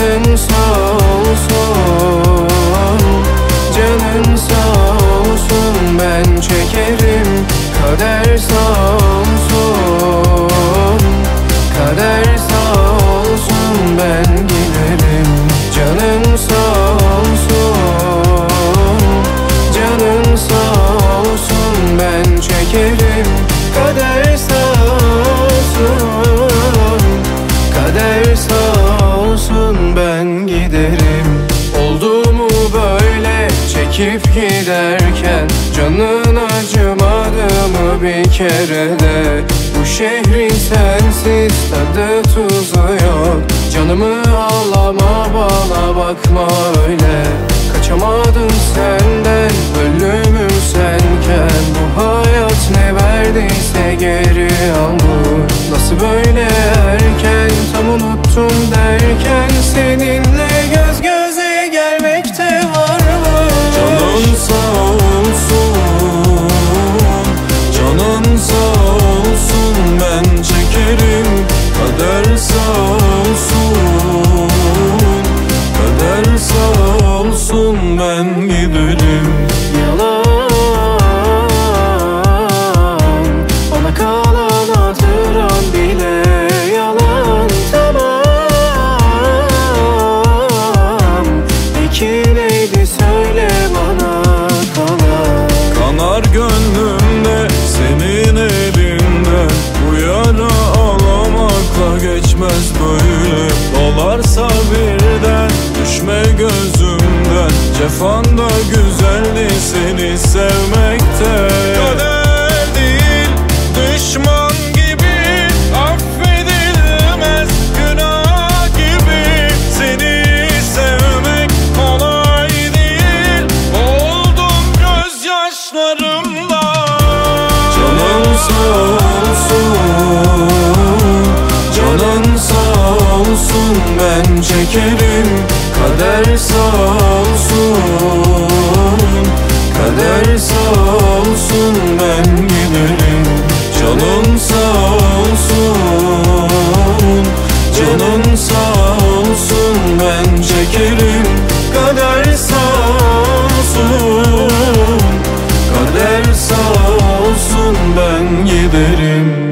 Canın sağ olsun Canın sağ olsun Ben çekerim. Kader sağ olsun Kader sağ olsun Ben giderim. Canın sağ olsun Canın sağ olsun Ben çekerim. Kader giderken Canın acımadı mı bir kere de? Bu şehrin sensiz tadı tuzu yok. Canımı ağlama bana bakma öyle. Kaçamadım senden söyle bana kalan Kanar gönlümde senin elinden Bu yara ağlamakla geçmez böyle. Dolarsa birden düşme gözümden. Cefanda güzeldi seni sevmekte Ben çekerim. Kader sağ olsun. Kader sağ olsun Ben giderim. Canın sağ olsun. Canın sağ olsun Ben çekerim. Kader sağ olsun. Kader sağ olsun ben giderim